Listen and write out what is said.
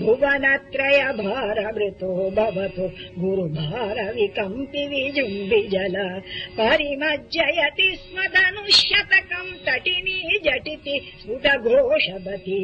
भुवनत्रय भारवृतो भवतु। गुरुभारविकम्पि विजुम्बिजल परिमज्जयति स्म धनुष्यतकम् तटिनी जटिति स्फुटघोषवती